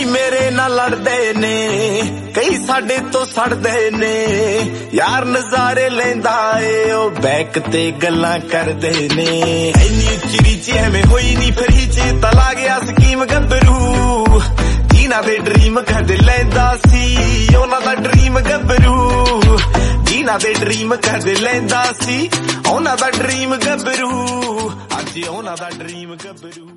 ਕਈ ਮੇਰੇ ਨਾਲ ਲੜਦੇ ਨੇ, ਕਈ ਸਾਡੇ ਤੋਂ ਸੜਦੇ ਨੇ। ਯਾਰ ਨਜ਼ਾਰੇ ਲੈਂਦਾ ਏ, ਉਹ ਬੈਕ ਤੇ ਗੱਲਾਂ ਕਰਦੇ ਨੇ। ਇੰਨੀ ਉੱਚੀ ਰੀਚ ਐਵੇਂ ਹੋਈ ਨਹੀਂ ਫਿਰ ਹੀ ਚੇਤਾ ਗਿਆ ਸਕੀਮ ਗੱਭਰੂ। ਜੀਨਾ ਦੇ ਡ੍ਰੀਮ ਕਦੇ ਲੈਂਦਾ ਸੀ, ਉਹਨਾਂ ਦਾ ਡ੍ਰੀਮ ਗੱਭਰੂ। ਜੀਨਾ ਦੇ ਡ੍ਰੀਮ ਕਦੇ ਲੈਂਦਾ ਸੀ, ਉਹਨਾਂ ਦਾ ਡ੍ਰੀਮ ਗੱਭਰੂ। ਅੱਜ ਉਹਨਾਂ ਦਾ ਡ੍ਰੀਮ ਗੱਭਰੂ।